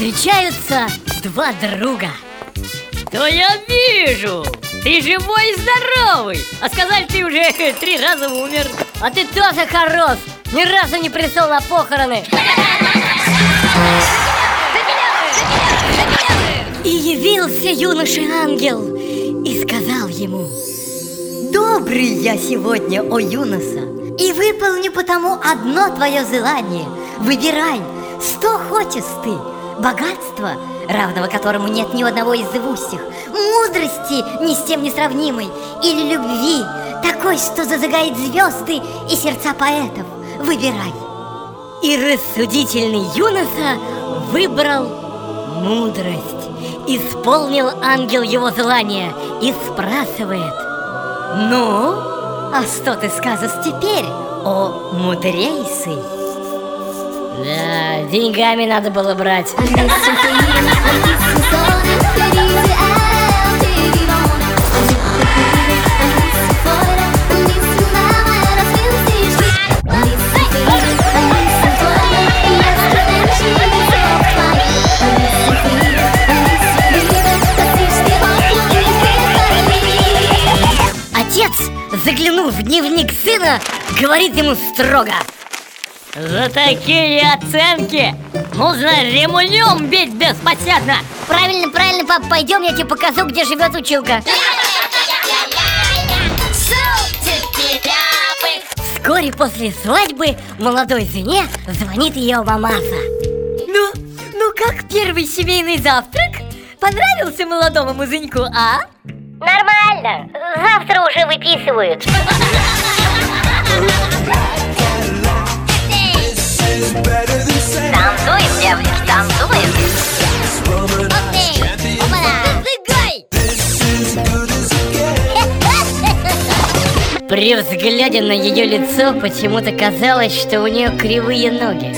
Юноса два друга То я вижу! Ты живой и здоровый! А сказали, ты уже три раза умер А ты тоже хорош! Ни разу не пришел на похороны И явился юноша-ангел И сказал ему Добрый я сегодня, о юноса И выполню потому одно твое желание Выбирай, что хочешь ты Богатство, равного которому нет ни у одного из живущих Мудрости, ни с тем не сравнимой Или любви, такой, что зазагает звезды и сердца поэтов Выбирай И рассудительный юноса выбрал мудрость Исполнил ангел его желание и спрашивает Ну, а что ты скажешь теперь, о мудрейший? Да, деньгами надо было брать. Отец, заглянув в дневник сына, говорит ему строго За такие оценки! Нужно ремнем бить беспощадно! Правильно, правильно, пап, пойдем, я тебе покажу, где живет училка. Вскоре после свадьбы молодой жене звонит ее мамаша. Ну, ну как первый семейный завтрак? Понравился молодому музыньку, а? Нормально, завтра уже выписывают При взгляде на ее лицо почему-то казалось, что у нее кривые ноги